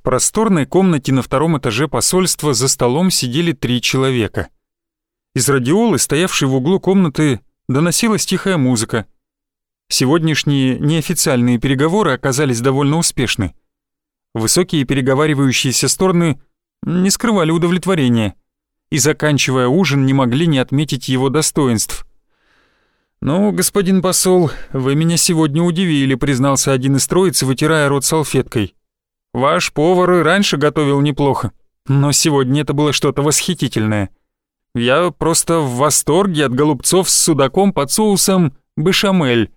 В просторной комнате на втором этаже посольства за столом сидели три человека. Из радиолы, стоявшей в углу комнаты, доносилась тихая музыка. Сегодняшние неофициальные переговоры оказались довольно успешны. Высокие переговаривающиеся стороны не скрывали удовлетворения и, заканчивая ужин, не могли не отметить его достоинств. «Ну, господин посол, вы меня сегодня удивили», — признался один из троицы, вытирая рот салфеткой. «Ваш повар и раньше готовил неплохо, но сегодня это было что-то восхитительное. Я просто в восторге от голубцов с судаком под соусом бешамель.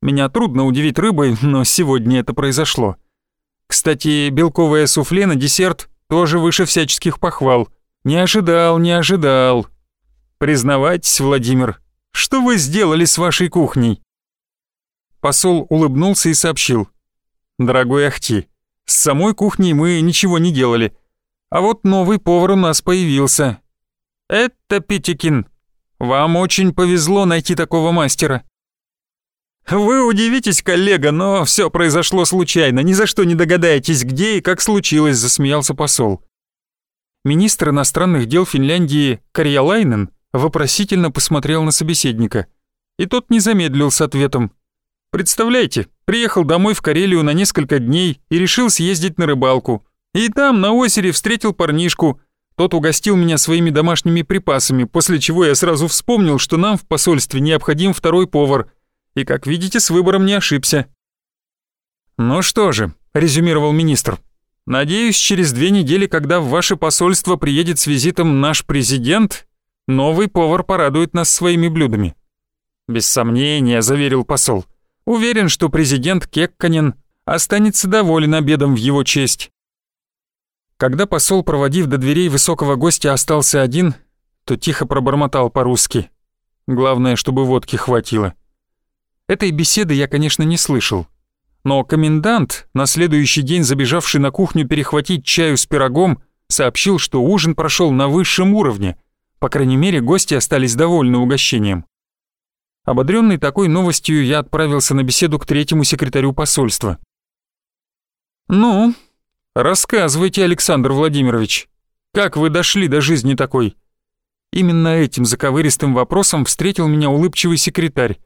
Меня трудно удивить рыбой, но сегодня это произошло. Кстати, белковое суфле на десерт тоже выше всяческих похвал. Не ожидал, не ожидал. Признавайтесь, Владимир, что вы сделали с вашей кухней?» Посол улыбнулся и сообщил. «Дорогой Ахти, с самой кухней мы ничего не делали. А вот новый повар у нас появился. Это Питикин. Вам очень повезло найти такого мастера». «Вы удивитесь, коллега, но все произошло случайно, ни за что не догадаетесь, где и как случилось», — засмеялся посол. Министр иностранных дел Финляндии Карьялайнен вопросительно посмотрел на собеседника, и тот не замедлил с ответом. «Представляете, приехал домой в Карелию на несколько дней и решил съездить на рыбалку. И там, на озере, встретил парнишку. Тот угостил меня своими домашними припасами, после чего я сразу вспомнил, что нам в посольстве необходим второй повар — и, как видите, с выбором не ошибся. «Ну что же», — резюмировал министр, «надеюсь, через две недели, когда в ваше посольство приедет с визитом наш президент, новый повар порадует нас своими блюдами». «Без сомнения», — заверил посол, «уверен, что президент Кекканин останется доволен обедом в его честь». Когда посол, проводив до дверей высокого гостя, остался один, то тихо пробормотал по-русски. Главное, чтобы водки хватило. Этой беседы я, конечно, не слышал. Но комендант, на следующий день забежавший на кухню перехватить чаю с пирогом, сообщил, что ужин прошел на высшем уровне. По крайней мере, гости остались довольны угощением. Ободренный такой новостью, я отправился на беседу к третьему секретарю посольства. «Ну, рассказывайте, Александр Владимирович, как вы дошли до жизни такой?» Именно этим заковыристым вопросом встретил меня улыбчивый секретарь,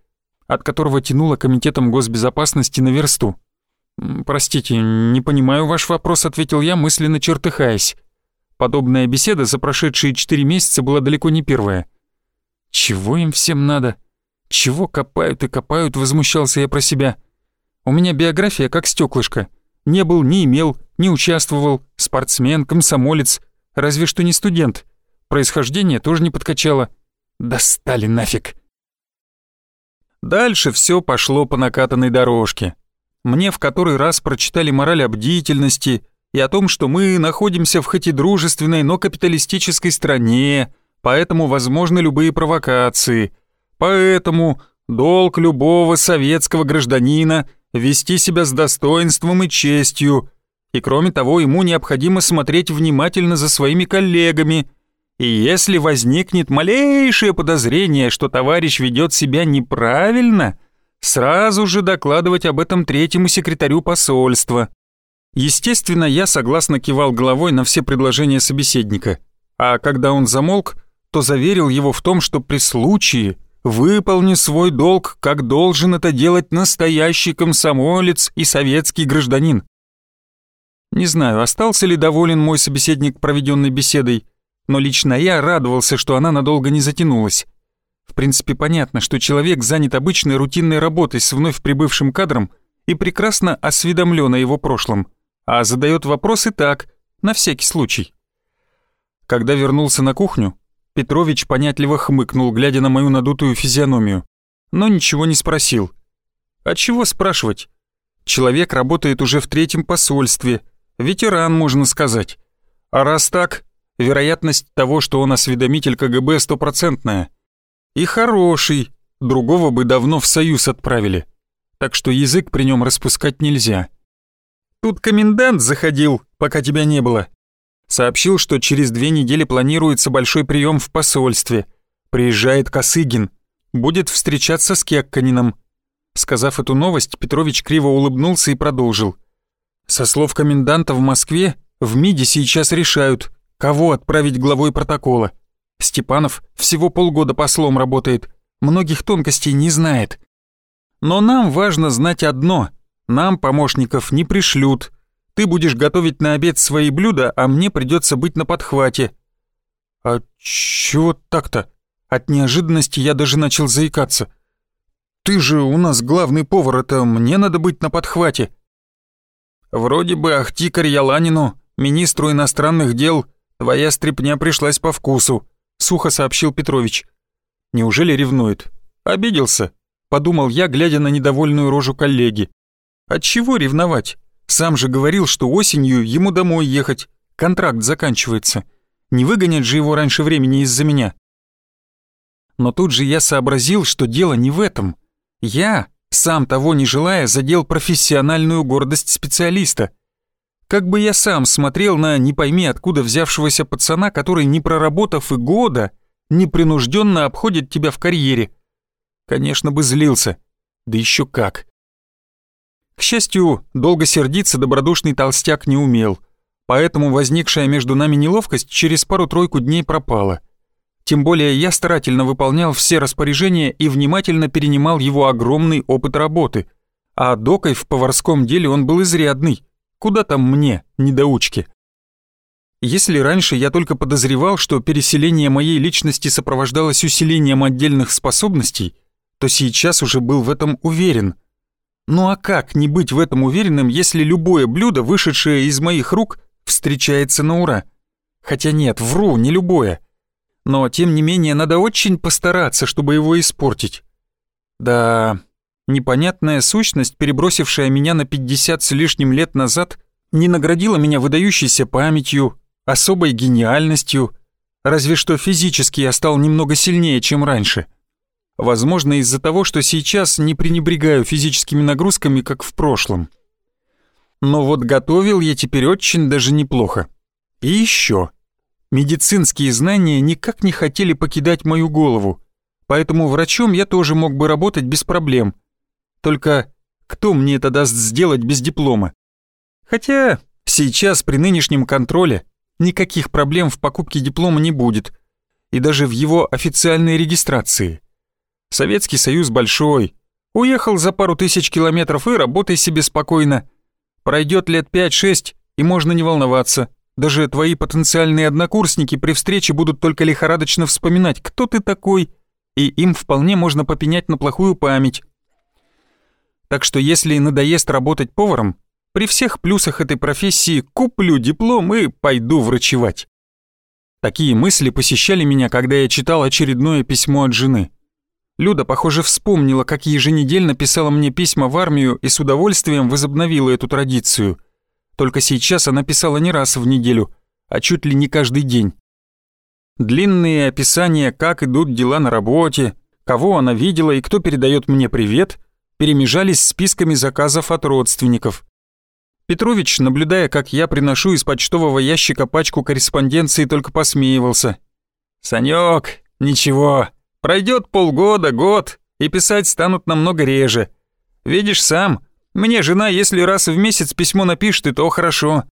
от которого тянуло комитетом госбезопасности на версту. «Простите, не понимаю ваш вопрос», — ответил я, мысленно чертыхаясь. Подобная беседа за прошедшие четыре месяца была далеко не первая. «Чего им всем надо? Чего копают и копают?» — возмущался я про себя. «У меня биография как стеклышко. Не был, не имел, не участвовал, спортсмен, комсомолец, разве что не студент. Происхождение тоже не подкачало. Достали нафиг!» Дальше все пошло по накатанной дорожке. Мне в который раз прочитали мораль о бдительности и о том, что мы находимся в хоть и дружественной, но капиталистической стране, поэтому возможны любые провокации. Поэтому долг любого советского гражданина вести себя с достоинством и честью, и кроме того ему необходимо смотреть внимательно за своими коллегами – и если возникнет малейшее подозрение, что товарищ ведет себя неправильно, сразу же докладывать об этом третьему секретарю посольства. Естественно, я согласно кивал головой на все предложения собеседника, а когда он замолк, то заверил его в том, что при случае выполню свой долг, как должен это делать настоящий комсомолец и советский гражданин. Не знаю, остался ли доволен мой собеседник проведенной беседой, но лично я радовался, что она надолго не затянулась. В принципе, понятно, что человек занят обычной рутинной работой с вновь прибывшим кадром и прекрасно осведомлен о его прошлом, а задает вопросы так, на всякий случай. Когда вернулся на кухню, Петрович понятливо хмыкнул, глядя на мою надутую физиономию, но ничего не спросил. А чего спрашивать? Человек работает уже в третьем посольстве, ветеран, можно сказать. А раз так, вероятность того, что он осведомитель КГБ стопроцентная. И хороший, другого бы давно в Союз отправили. Так что язык при нем распускать нельзя. Тут комендант заходил, пока тебя не было. Сообщил, что через две недели планируется большой прием в посольстве. Приезжает Косыгин. Будет встречаться с Кекканином. Сказав эту новость, Петрович криво улыбнулся и продолжил. Со слов коменданта в Москве, в МИДе сейчас решают, кого отправить главой протокола. Степанов всего полгода послом работает, многих тонкостей не знает. Но нам важно знать одно — нам помощников не пришлют. Ты будешь готовить на обед свои блюда, а мне придется быть на подхвате». «А чего так-то?» От неожиданности я даже начал заикаться. «Ты же у нас главный повар, это мне надо быть на подхвате». «Вроде бы Ахтикарь Яланину, министру иностранных дел, твоя стряпня пришлась по вкусу», — сухо сообщил Петрович. «Неужели ревнует? Обиделся?» — подумал я, глядя на недовольную рожу коллеги. «Отчего ревновать? Сам же говорил, что осенью ему домой ехать, контракт заканчивается. Не выгонят же его раньше времени из-за меня». Но тут же я сообразил, что дело не в этом. Я, сам того не желая, задел профессиональную гордость специалиста. Как бы я сам смотрел на не пойми откуда взявшегося пацана, который, не проработав и года, непринужденно обходит тебя в карьере. Конечно бы злился. Да еще как. К счастью, долго сердиться добродушный толстяк не умел, поэтому возникшая между нами неловкость через пару-тройку дней пропала. Тем более я старательно выполнял все распоряжения и внимательно перенимал его огромный опыт работы. А докой в поварском деле он был изрядный. Куда там мне, недоучки? Если раньше я только подозревал, что переселение моей личности сопровождалось усилением отдельных способностей, то сейчас уже был в этом уверен. Ну а как не быть в этом уверенным, если любое блюдо, вышедшее из моих рук, встречается на ура? Хотя нет, вру, не любое но тем не менее надо очень постараться, чтобы его испортить. Да, непонятная сущность, перебросившая меня на 50 с лишним лет назад, не наградила меня выдающейся памятью, особой гениальностью, разве что физически я стал немного сильнее, чем раньше. Возможно, из-за того, что сейчас не пренебрегаю физическими нагрузками, как в прошлом. Но вот готовил я теперь очень даже неплохо. И еще. Медицинские знания никак не хотели покидать мою голову, поэтому врачом я тоже мог бы работать без проблем. Только кто мне это даст сделать без диплома? Хотя сейчас при нынешнем контроле никаких проблем в покупке диплома не будет, и даже в его официальной регистрации. Советский Союз большой. Уехал за пару тысяч километров и работай себе спокойно. Пройдет лет 5-6, и можно не волноваться. Даже твои потенциальные однокурсники при встрече будут только лихорадочно вспоминать, кто ты такой, и им вполне можно попенять на плохую память. Так что если надоест работать поваром, при всех плюсах этой профессии куплю диплом и пойду врачевать. Такие мысли посещали меня, когда я читал очередное письмо от жены. Люда, похоже, вспомнила, как еженедельно писала мне письма в армию и с удовольствием возобновила эту традицию — только сейчас она писала не раз в неделю, а чуть ли не каждый день. Длинные описания, как идут дела на работе, кого она видела и кто передает мне привет, перемежались списками заказов от родственников. Петрович, наблюдая, как я приношу из почтового ящика пачку корреспонденции, только посмеивался. «Санёк, ничего, пройдет полгода, год, и писать станут намного реже. Видишь сам, мне жена, если раз в месяц письмо напишет, и то хорошо.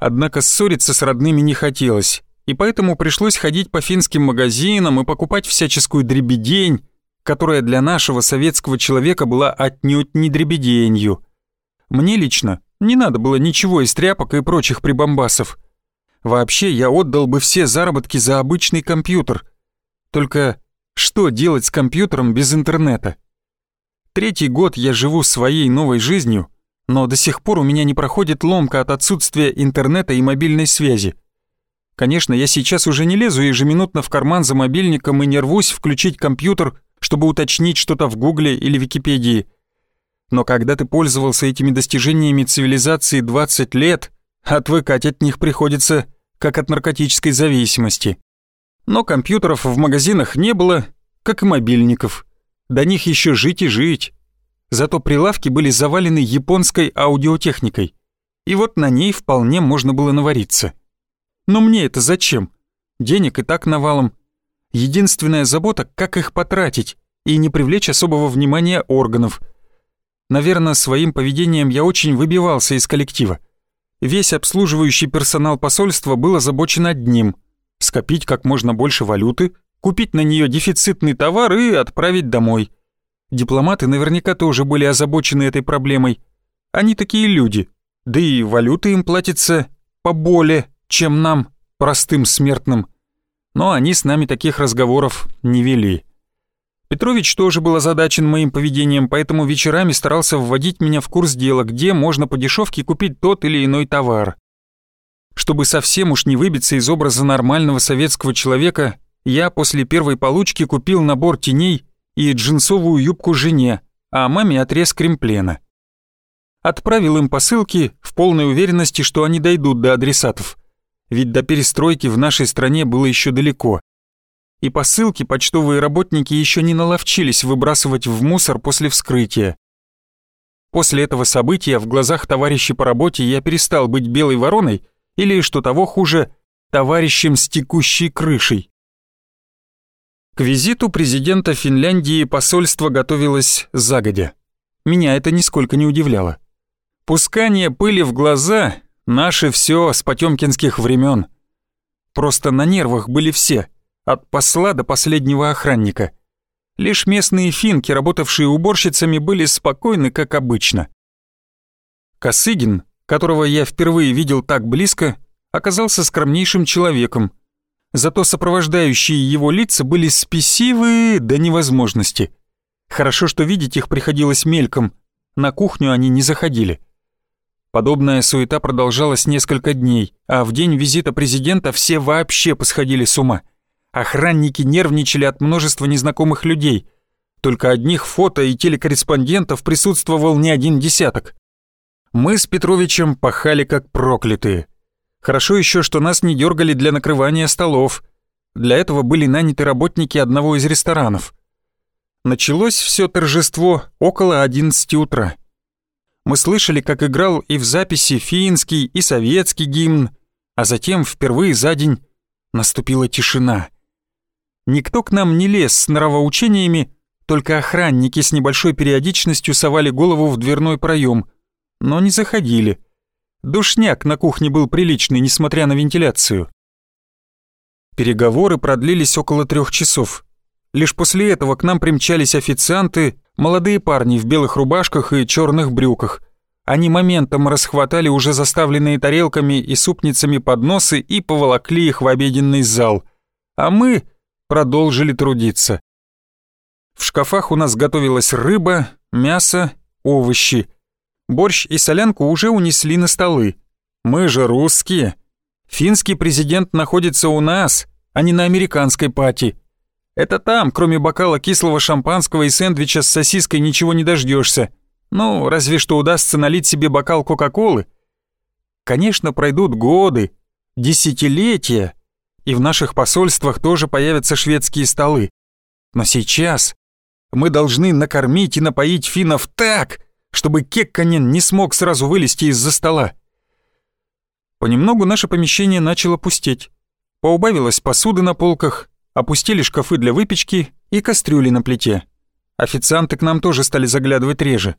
Однако ссориться с родными не хотелось, и поэтому пришлось ходить по финским магазинам и покупать всяческую дребедень, которая для нашего советского человека была отнюдь не дребеденью. Мне лично не надо было ничего из тряпок и прочих прибамбасов. Вообще я отдал бы все заработки за обычный компьютер. Только что делать с компьютером без интернета? Третий год я живу своей новой жизнью, но до сих пор у меня не проходит ломка от отсутствия интернета и мобильной связи. Конечно, я сейчас уже не лезу ежеминутно в карман за мобильником и не рвусь включить компьютер, чтобы уточнить что-то в Гугле или Википедии. Но когда ты пользовался этими достижениями цивилизации 20 лет, отвыкать от них приходится, как от наркотической зависимости. Но компьютеров в магазинах не было, как и мобильников. До них еще жить и жить. Зато прилавки были завалены японской аудиотехникой. И вот на ней вполне можно было навариться. Но мне это зачем? Денег и так навалом. Единственная забота, как их потратить и не привлечь особого внимания органов. Наверное, своим поведением я очень выбивался из коллектива. Весь обслуживающий персонал посольства был озабочен одним — скопить как можно больше валюты, купить на нее дефицитный товар и отправить домой. Дипломаты наверняка тоже были озабочены этой проблемой. Они такие люди, да и валюты им платится поболее, чем нам, простым смертным. Но они с нами таких разговоров не вели. Петрович тоже был озадачен моим поведением, поэтому вечерами старался вводить меня в курс дела, где можно по дешевке купить тот или иной товар. Чтобы совсем уж не выбиться из образа нормального советского человека, я после первой получки купил набор теней и джинсовую юбку жене, а маме отрез кремплена. Отправил им посылки в полной уверенности, что они дойдут до адресатов. Ведь до перестройки в нашей стране было еще далеко и посылки почтовые работники еще не наловчились выбрасывать в мусор после вскрытия. После этого события в глазах товарищей по работе я перестал быть белой вороной или, что того хуже, товарищем с текущей крышей. К визиту президента Финляндии посольство готовилось загодя. Меня это нисколько не удивляло. Пускание пыли в глаза — наше все с потемкинских времен. Просто на нервах были все — от посла до последнего охранника. Лишь местные финки, работавшие уборщицами, были спокойны, как обычно. Косыгин, которого я впервые видел так близко, оказался скромнейшим человеком. Зато сопровождающие его лица были спесивы до невозможности. Хорошо, что видеть их приходилось мельком, на кухню они не заходили. Подобная суета продолжалась несколько дней, а в день визита президента все вообще посходили с ума – Охранники нервничали от множества незнакомых людей. Только одних фото и телекорреспондентов присутствовал не один десяток. Мы с Петровичем пахали как проклятые. Хорошо еще, что нас не дергали для накрывания столов. Для этого были наняты работники одного из ресторанов. Началось все торжество около 11 утра. Мы слышали, как играл и в записи финский, и советский гимн, а затем впервые за день наступила тишина — Никто к нам не лез с нравоучениями, только охранники с небольшой периодичностью совали голову в дверной проем, но не заходили. Душняк на кухне был приличный, несмотря на вентиляцию. Переговоры продлились около трех часов. Лишь после этого к нам примчались официанты, молодые парни в белых рубашках и черных брюках. Они моментом расхватали уже заставленные тарелками и супницами подносы и поволокли их в обеденный зал. А мы продолжили трудиться. В шкафах у нас готовилась рыба, мясо, овощи. Борщ и солянку уже унесли на столы. Мы же русские. Финский президент находится у нас, а не на американской пати. Это там, кроме бокала кислого шампанского и сэндвича с сосиской, ничего не дождешься. Ну, разве что удастся налить себе бокал Кока-Колы. Конечно, пройдут годы, десятилетия, и в наших посольствах тоже появятся шведские столы. Но сейчас мы должны накормить и напоить финнов так, чтобы Кекканен не смог сразу вылезти из-за стола. Понемногу наше помещение начало пустеть. Поубавилась посуды на полках, опустили шкафы для выпечки и кастрюли на плите. Официанты к нам тоже стали заглядывать реже.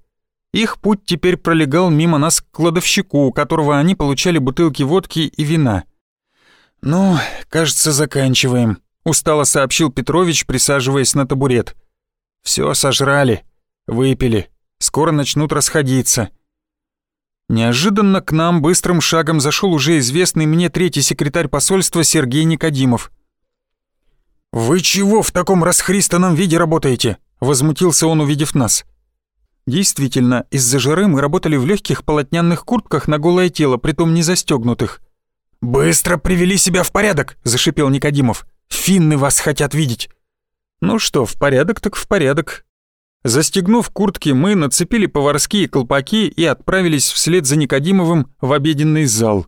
Их путь теперь пролегал мимо нас к кладовщику, у которого они получали бутылки водки и вина. «Ну, кажется, заканчиваем», — устало сообщил Петрович, присаживаясь на табурет. «Всё сожрали, выпили, скоро начнут расходиться». Неожиданно к нам быстрым шагом зашел уже известный мне третий секретарь посольства Сергей Никодимов. «Вы чего в таком расхристанном виде работаете?» — возмутился он, увидев нас. Действительно, из-за жары мы работали в легких полотняных куртках на голое тело, притом не застегнутых. «Быстро привели себя в порядок!» — зашипел Никодимов. «Финны вас хотят видеть!» «Ну что, в порядок так в порядок». Застегнув куртки, мы нацепили поварские колпаки и отправились вслед за Никодимовым в обеденный зал.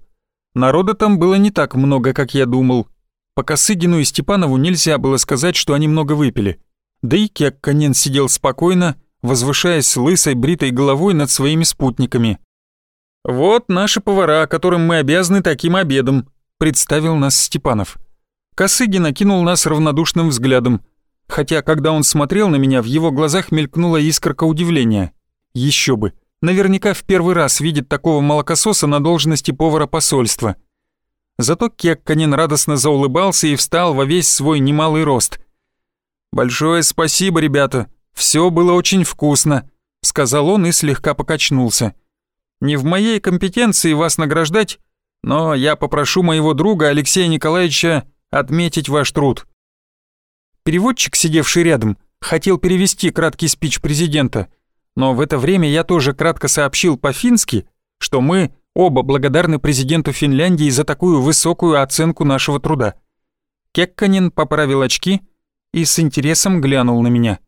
Народа там было не так много, как я думал. По Косыгину и Степанову нельзя было сказать, что они много выпили. Да и Кекканен сидел спокойно, возвышаясь лысой бритой головой над своими спутниками. «Вот наши повара, которым мы обязаны таким обедом», — представил нас Степанов. Косыгин окинул нас равнодушным взглядом, хотя, когда он смотрел на меня, в его глазах мелькнула искорка удивления. Еще бы. Наверняка в первый раз видит такого молокососа на должности повара посольства. Зато Кекканин радостно заулыбался и встал во весь свой немалый рост. «Большое спасибо, ребята. Все было очень вкусно», — сказал он и слегка покачнулся. «Не в моей компетенции вас награждать, но я попрошу моего друга Алексея Николаевича отметить ваш труд». Переводчик, сидевший рядом, хотел перевести краткий спич президента, но в это время я тоже кратко сообщил по-фински, что мы оба благодарны президенту Финляндии за такую высокую оценку нашего труда. Кекканин поправил очки и с интересом глянул на меня.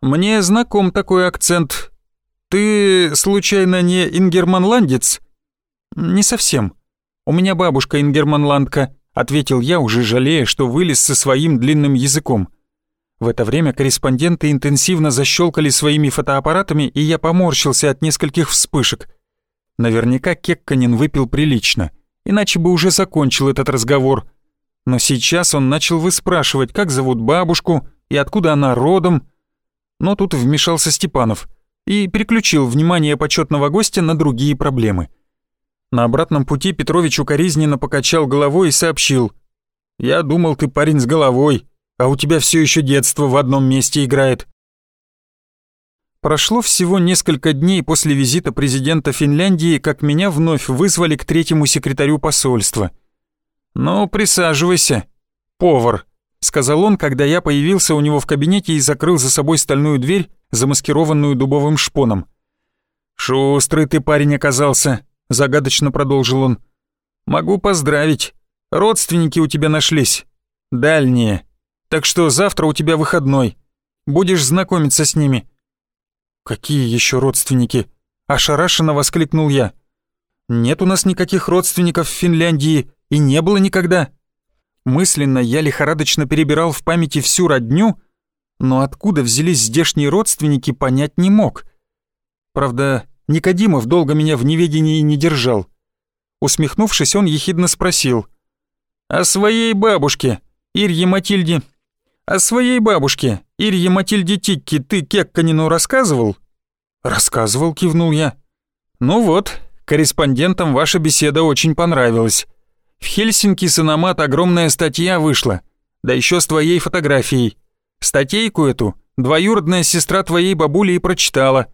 «Мне знаком такой акцент. Ты, случайно, не ингерманландец?» «Не совсем. У меня бабушка ингерманландка», — ответил я, уже жалея, что вылез со своим длинным языком. В это время корреспонденты интенсивно защелкали своими фотоаппаратами, и я поморщился от нескольких вспышек. Наверняка Кекканин выпил прилично, иначе бы уже закончил этот разговор. Но сейчас он начал выспрашивать, как зовут бабушку и откуда она родом. Но тут вмешался Степанов и переключил внимание почетного гостя на другие проблемы. На обратном пути Петрович укоризненно покачал головой и сообщил. «Я думал, ты парень с головой, а у тебя все еще детство в одном месте играет». Прошло всего несколько дней после визита президента Финляндии, как меня вновь вызвали к третьему секретарю посольства. «Ну, присаживайся, повар», — сказал он, когда я появился у него в кабинете и закрыл за собой стальную дверь, замаскированную дубовым шпоном. «Шустрый ты парень оказался», — загадочно продолжил он. «Могу поздравить. Родственники у тебя нашлись. Дальние. Так что завтра у тебя выходной. Будешь знакомиться с ними». «Какие еще родственники?» – ошарашенно воскликнул я. «Нет у нас никаких родственников в Финляндии и не было никогда». Мысленно я лихорадочно перебирал в памяти всю родню, но откуда взялись здешние родственники, понять не мог. Правда, Никодимов долго меня в неведении не держал. Усмехнувшись, он ехидно спросил. «О своей бабушке, Ирье Матильде, о своей бабушке, Ирье Матильде Тикки, ты Кекканину рассказывал?» «Рассказывал», — кивнул я. «Ну вот, корреспондентам ваша беседа очень понравилась. В Хельсинки с Иномат огромная статья вышла, да еще с твоей фотографией. Статейку эту двоюродная сестра твоей бабули и прочитала.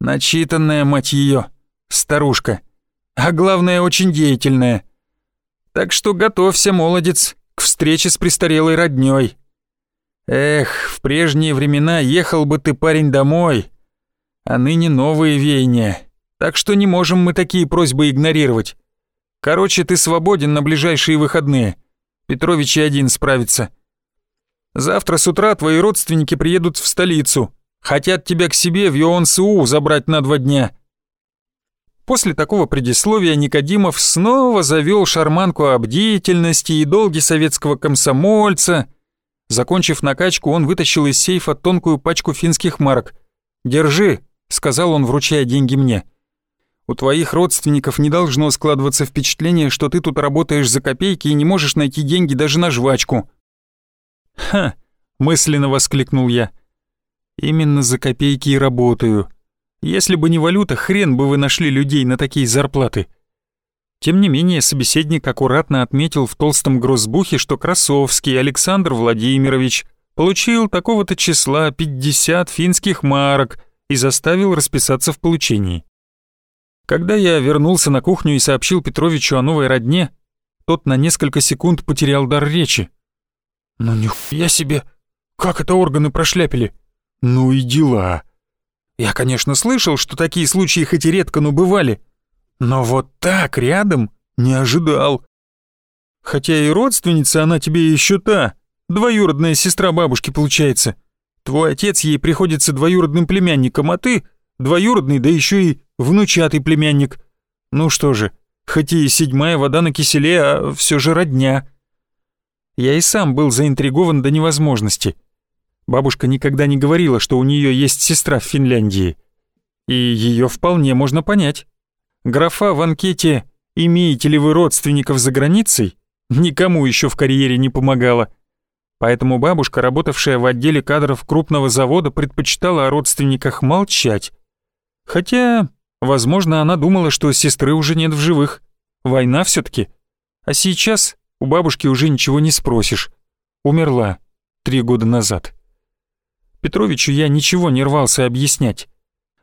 Начитанная, мать ее, старушка. А главное, очень деятельная. Так что готовься, молодец, к встрече с престарелой роднёй. Эх, в прежние времена ехал бы ты, парень, домой. А ныне новые веяния. Так что не можем мы такие просьбы игнорировать. Короче, ты свободен на ближайшие выходные. Петрович и один справится. Завтра с утра твои родственники приедут в столицу. Хотят тебя к себе в ЙОНСУ забрать на два дня. После такого предисловия Никодимов снова завел шарманку об деятельности и долге советского комсомольца, Закончив накачку, он вытащил из сейфа тонкую пачку финских марок. «Держи», — сказал он, вручая деньги мне. «У твоих родственников не должно складываться впечатление, что ты тут работаешь за копейки и не можешь найти деньги даже на жвачку». «Ха!» — мысленно воскликнул я. «Именно за копейки и работаю. Если бы не валюта, хрен бы вы нашли людей на такие зарплаты». Тем не менее, собеседник аккуратно отметил в толстом грозбухе, что Красовский Александр Владимирович получил такого-то числа 50 финских марок и заставил расписаться в получении. Когда я вернулся на кухню и сообщил Петровичу о новой родне, тот на несколько секунд потерял дар речи. «Ну нихуя себе! Как это органы прошляпили? Ну и дела!» Я, конечно, слышал, что такие случаи хоть и редко, но бывали, но вот так рядом не ожидал. Хотя и родственница она тебе еще та, двоюродная сестра бабушки получается. Твой отец ей приходится двоюродным племянником, а ты двоюродный, да еще и внучатый племянник. Ну что же, хоть и седьмая вода на киселе, а все же родня. Я и сам был заинтригован до невозможности. Бабушка никогда не говорила, что у нее есть сестра в Финляндии. И ее вполне можно понять. Графа в анкете «Имеете ли вы родственников за границей?» никому еще в карьере не помогала. Поэтому бабушка, работавшая в отделе кадров крупного завода, предпочитала о родственниках молчать. Хотя, возможно, она думала, что сестры уже нет в живых. Война все таки А сейчас у бабушки уже ничего не спросишь. Умерла три года назад. Петровичу я ничего не рвался объяснять.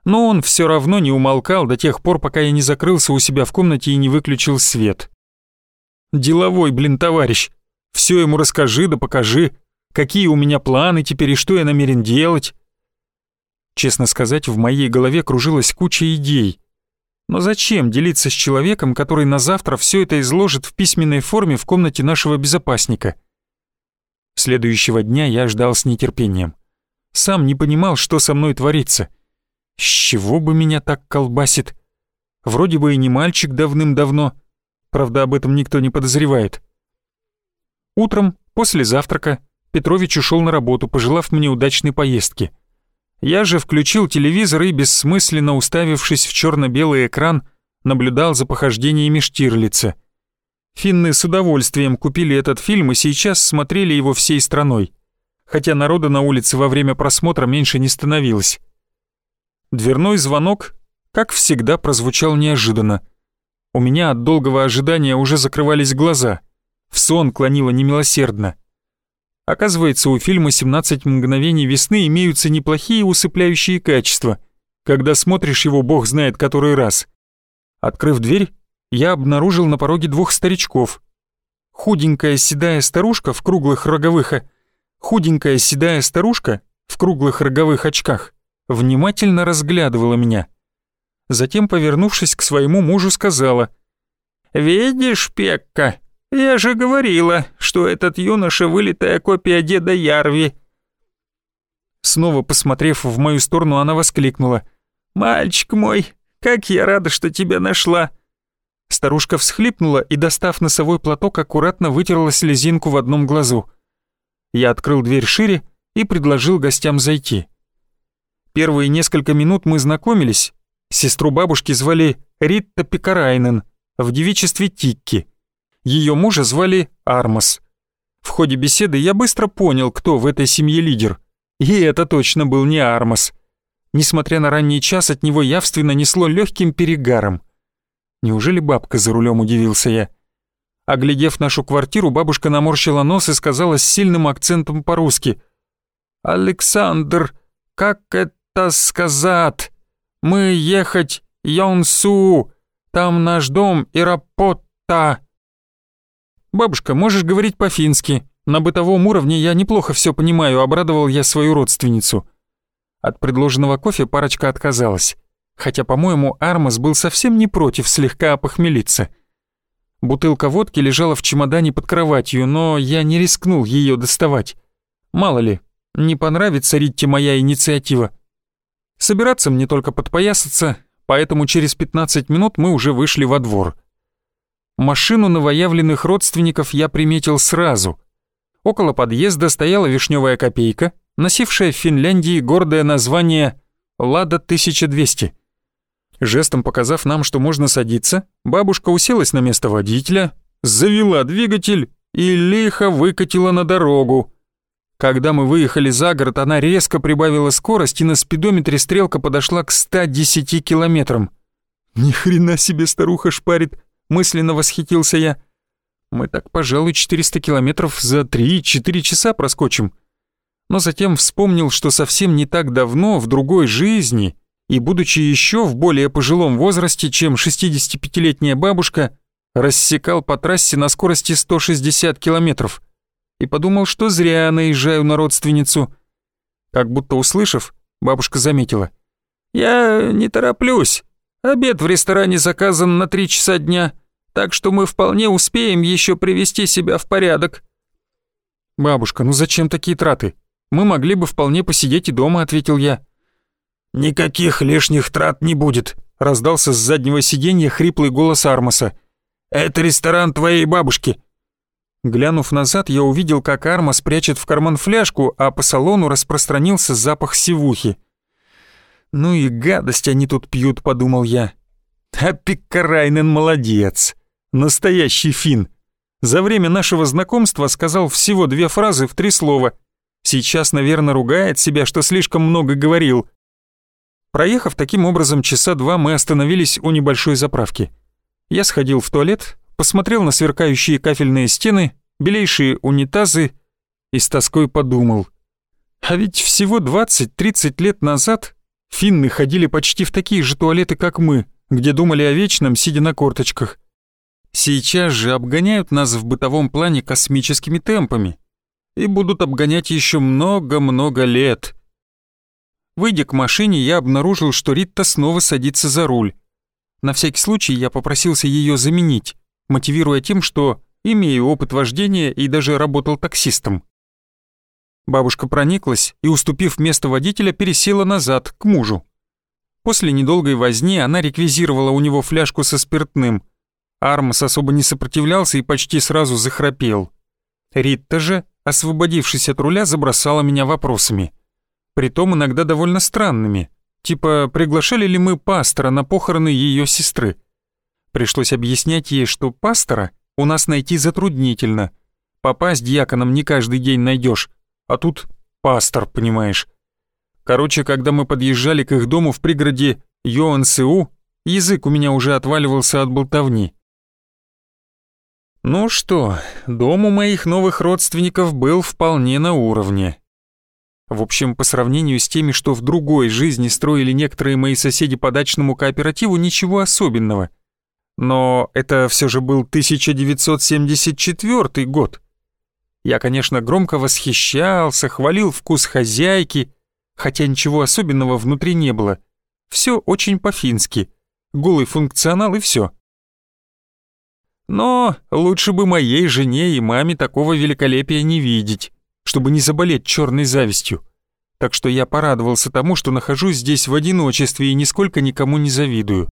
Но он все равно не умолкал до тех пор, пока я не закрылся у себя в комнате и не выключил свет. Деловой, блин, товарищ. Все ему расскажи да покажи. Какие у меня планы теперь и что я намерен делать. Честно сказать, в моей голове кружилась куча идей. Но зачем делиться с человеком, который на завтра все это изложит в письменной форме в комнате нашего безопасника? Следующего дня я ждал с нетерпением. Сам не понимал, что со мной творится. С чего бы меня так колбасит? Вроде бы и не мальчик давным-давно. Правда, об этом никто не подозревает. Утром, после завтрака, Петрович ушел на работу, пожелав мне удачной поездки — я же включил телевизор и, бессмысленно уставившись в черно-белый экран, наблюдал за похождениями Штирлица. Финны с удовольствием купили этот фильм и сейчас смотрели его всей страной, хотя народа на улице во время просмотра меньше не становилось. Дверной звонок, как всегда, прозвучал неожиданно. У меня от долгого ожидания уже закрывались глаза, в сон клонило немилосердно. Оказывается, у фильма «17 мгновений весны» имеются неплохие усыпляющие качества, когда смотришь его бог знает который раз. Открыв дверь, я обнаружил на пороге двух старичков. Худенькая седая старушка в круглых роговых... Худенькая седая старушка в круглых роговых очках внимательно разглядывала меня. Затем, повернувшись к своему мужу, сказала «Видишь, Пекка, «Я же говорила, что этот юноша вылитая копия деда Ярви». Снова посмотрев в мою сторону, она воскликнула. «Мальчик мой, как я рада, что тебя нашла!» Старушка всхлипнула и, достав носовой платок, аккуратно вытерла слезинку в одном глазу. Я открыл дверь шире и предложил гостям зайти. Первые несколько минут мы знакомились. Сестру бабушки звали Ритта Пикарайнен, в девичестве Тикки. Ее мужа звали Армас. В ходе беседы я быстро понял, кто в этой семье лидер. И это точно был не Армас. Несмотря на ранний час, от него явственно несло легким перегаром. Неужели бабка за рулем, удивился я. Оглядев нашу квартиру, бабушка наморщила нос и сказала с сильным акцентом по-русски. «Александр, как это сказать? Мы ехать Йонсу, там наш дом и работа». «Бабушка, можешь говорить по-фински. На бытовом уровне я неплохо все понимаю», — обрадовал я свою родственницу. От предложенного кофе парочка отказалась. Хотя, по-моему, Армас был совсем не против слегка опохмелиться. Бутылка водки лежала в чемодане под кроватью, но я не рискнул ее доставать. Мало ли, не понравится Ритте моя инициатива. Собираться мне только подпоясаться, поэтому через 15 минут мы уже вышли во двор. Машину новоявленных родственников я приметил сразу. Около подъезда стояла вишневая копейка, носившая в Финляндии гордое название «Лада-1200». Жестом показав нам, что можно садиться, бабушка уселась на место водителя, завела двигатель и лихо выкатила на дорогу. Когда мы выехали за город, она резко прибавила скорость, и на спидометре стрелка подошла к 110 километрам. «Ни хрена себе старуха шпарит!» мысленно восхитился я. Мы так, пожалуй, 400 километров за 3-4 часа проскочим. Но затем вспомнил, что совсем не так давно, в другой жизни, и будучи еще в более пожилом возрасте, чем 65-летняя бабушка, рассекал по трассе на скорости 160 километров. И подумал, что зря наезжаю на родственницу. Как будто услышав, бабушка заметила. «Я не тороплюсь. Обед в ресторане заказан на три часа дня, так что мы вполне успеем еще привести себя в порядок». «Бабушка, ну зачем такие траты? Мы могли бы вполне посидеть и дома», — ответил я. «Никаких лишних трат не будет», — раздался с заднего сиденья хриплый голос Армаса. «Это ресторан твоей бабушки». Глянув назад, я увидел, как Армас прячет в карман фляжку, а по салону распространился запах сивухи. «Ну и гадость они тут пьют», — подумал я. «А Пиккарайнен молодец. Настоящий фин. За время нашего знакомства сказал всего две фразы в три слова. Сейчас, наверное, ругает себя, что слишком много говорил». Проехав таким образом часа два, мы остановились у небольшой заправки. Я сходил в туалет, посмотрел на сверкающие кафельные стены, белейшие унитазы и с тоской подумал. А ведь всего 20-30 лет назад финны ходили почти в такие же туалеты, как мы, где думали о вечном, сидя на корточках. Сейчас же обгоняют нас в бытовом плане космическими темпами и будут обгонять еще много-много лет. Выйдя к машине, я обнаружил, что Ритта снова садится за руль. На всякий случай я попросился ее заменить, мотивируя тем, что имею опыт вождения и даже работал таксистом. Бабушка прониклась и, уступив место водителя, пересела назад, к мужу. После недолгой возни она реквизировала у него фляжку со спиртным. Армас особо не сопротивлялся и почти сразу захрапел. Ритта же, освободившись от руля, забросала меня вопросами. Притом иногда довольно странными. Типа, приглашали ли мы пастора на похороны ее сестры. Пришлось объяснять ей, что пастора у нас найти затруднительно. Попасть дьяконом не каждый день найдешь, а тут пастор, понимаешь. Короче, когда мы подъезжали к их дому в пригороде Йоансеу, язык у меня уже отваливался от болтовни. Ну что, дом у моих новых родственников был вполне на уровне. В общем, по сравнению с теми, что в другой жизни строили некоторые мои соседи по дачному кооперативу, ничего особенного. Но это все же был 1974 год. Я, конечно, громко восхищался, хвалил вкус хозяйки, хотя ничего особенного внутри не было. Все очень по-фински. Голый функционал и все. Но лучше бы моей жене и маме такого великолепия не видеть, чтобы не заболеть черной завистью. Так что я порадовался тому, что нахожусь здесь в одиночестве и нисколько никому не завидую.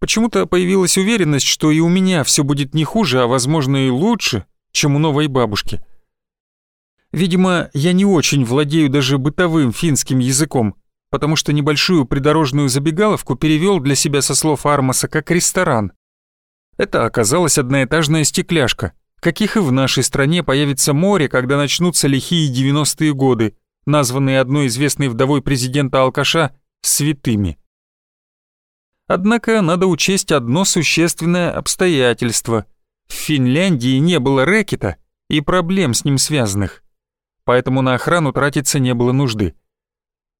Почему-то появилась уверенность, что и у меня все будет не хуже, а возможно и лучше, чем у новой бабушки. Видимо, я не очень владею даже бытовым финским языком, потому что небольшую придорожную забегаловку перевел для себя со слов Армаса как ресторан. Это оказалась одноэтажная стекляшка, каких и в нашей стране появится море, когда начнутся лихие 90-е годы, названные одной известной вдовой президента алкаша «святыми». Однако надо учесть одно существенное обстоятельство – в Финляндии не было рэкета и проблем с ним связанных, поэтому на охрану тратиться не было нужды.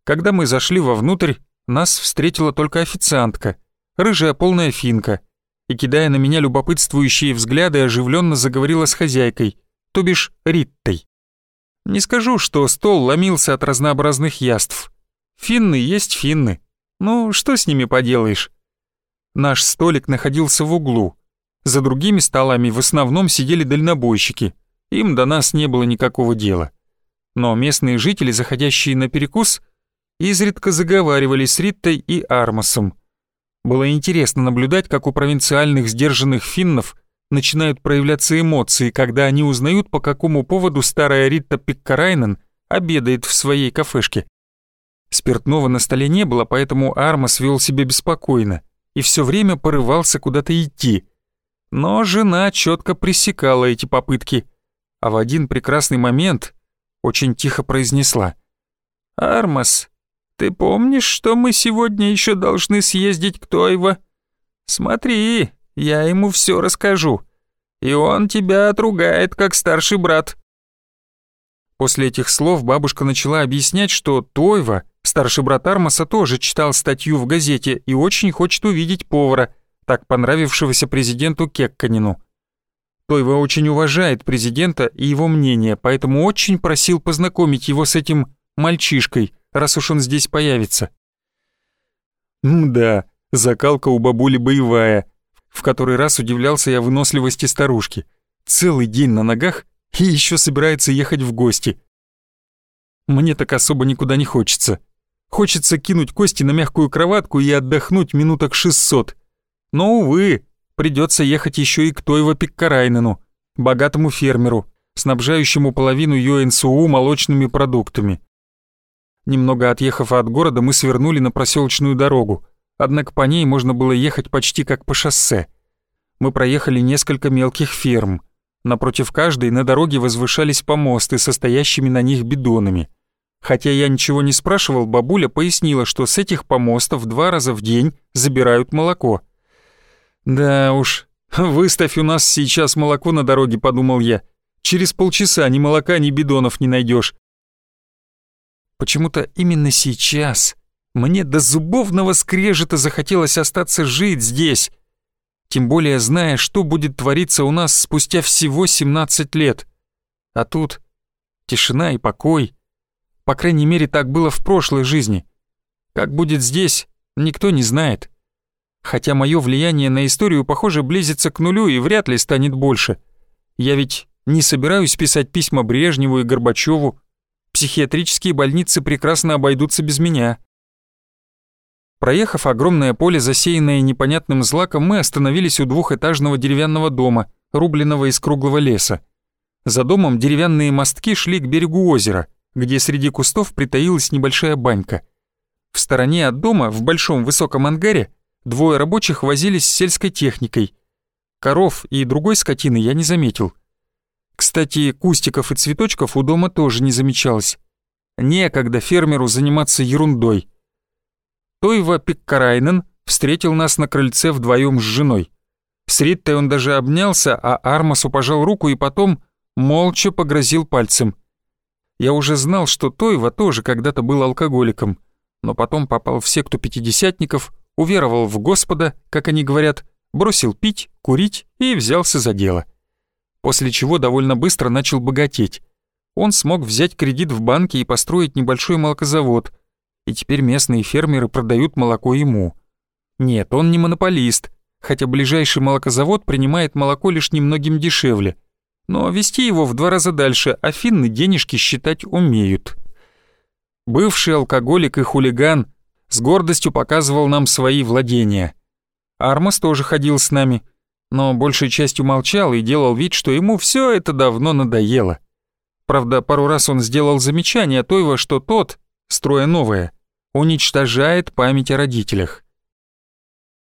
Когда мы зашли вовнутрь, нас встретила только официантка, рыжая полная финка, и, кидая на меня любопытствующие взгляды, оживленно заговорила с хозяйкой, то бишь Риттой. Не скажу, что стол ломился от разнообразных яств. Финны есть финны. Ну, что с ними поделаешь? Наш столик находился в углу, за другими столами в основном сидели дальнобойщики. Им до нас не было никакого дела. Но местные жители, заходящие на перекус, изредка заговаривали с Риттой и Армасом. Было интересно наблюдать, как у провинциальных сдержанных финнов начинают проявляться эмоции, когда они узнают, по какому поводу старая Ритта Пиккарайнен обедает в своей кафешке. Спиртного на столе не было, поэтому Армас вел себя беспокойно и все время порывался куда-то идти – но жена четко пресекала эти попытки, а в один прекрасный момент очень тихо произнесла. «Армас, ты помнишь, что мы сегодня еще должны съездить к Тойво? Смотри, я ему все расскажу, и он тебя отругает, как старший брат». После этих слов бабушка начала объяснять, что Тойва, старший брат Армаса, тоже читал статью в газете и очень хочет увидеть повара — так понравившегося президенту Кекканину. Тойва очень уважает президента и его мнение, поэтому очень просил познакомить его с этим мальчишкой, раз уж он здесь появится. да, закалка у бабули боевая. В который раз удивлялся я выносливости старушки. Целый день на ногах и еще собирается ехать в гости. Мне так особо никуда не хочется. Хочется кинуть кости на мягкую кроватку и отдохнуть минуток шестьсот. Но, увы, придется ехать еще и к Тойва Пиккарайнену, богатому фермеру, снабжающему половину ЮНСУ молочными продуктами. Немного отъехав от города, мы свернули на проселочную дорогу, однако по ней можно было ехать почти как по шоссе. Мы проехали несколько мелких ферм. Напротив каждой на дороге возвышались помосты, состоящими на них бидонами. Хотя я ничего не спрашивал, бабуля пояснила, что с этих помостов два раза в день забирают молоко. «Да уж, выставь у нас сейчас молоко на дороге», — подумал я. «Через полчаса ни молока, ни бидонов не найдешь. Почему-то именно сейчас мне до зубовного скрежета захотелось остаться жить здесь, тем более зная, что будет твориться у нас спустя всего 17 лет. А тут тишина и покой. По крайней мере, так было в прошлой жизни. Как будет здесь, никто не знает. Хотя мое влияние на историю, похоже, близится к нулю и вряд ли станет больше. Я ведь не собираюсь писать письма Брежневу и Горбачеву. Психиатрические больницы прекрасно обойдутся без меня. Проехав огромное поле, засеянное непонятным злаком, мы остановились у двухэтажного деревянного дома, рубленного из круглого леса. За домом деревянные мостки шли к берегу озера, где среди кустов притаилась небольшая банька. В стороне от дома, в большом высоком ангаре, двое рабочих возились с сельской техникой. Коров и другой скотины я не заметил. Кстати, кустиков и цветочков у дома тоже не замечалось. Некогда фермеру заниматься ерундой. Тойва Пиккарайнен встретил нас на крыльце вдвоем с женой. С Риттой он даже обнялся, а Армасу пожал руку и потом молча погрозил пальцем. Я уже знал, что Тойва тоже когда-то был алкоголиком, но потом попал в секту пятидесятников, уверовал в Господа, как они говорят, бросил пить, курить и взялся за дело. После чего довольно быстро начал богатеть. Он смог взять кредит в банке и построить небольшой молокозавод – и теперь местные фермеры продают молоко ему. Нет, он не монополист, хотя ближайший молокозавод принимает молоко лишь немногим дешевле. Но вести его в два раза дальше, а финны денежки считать умеют. Бывший алкоголик и хулиган с гордостью показывал нам свои владения. Армас тоже ходил с нами, но большей частью молчал и делал вид, что ему все это давно надоело. Правда, пару раз он сделал замечание Тойва, что тот, строя новое, уничтожает память о родителях.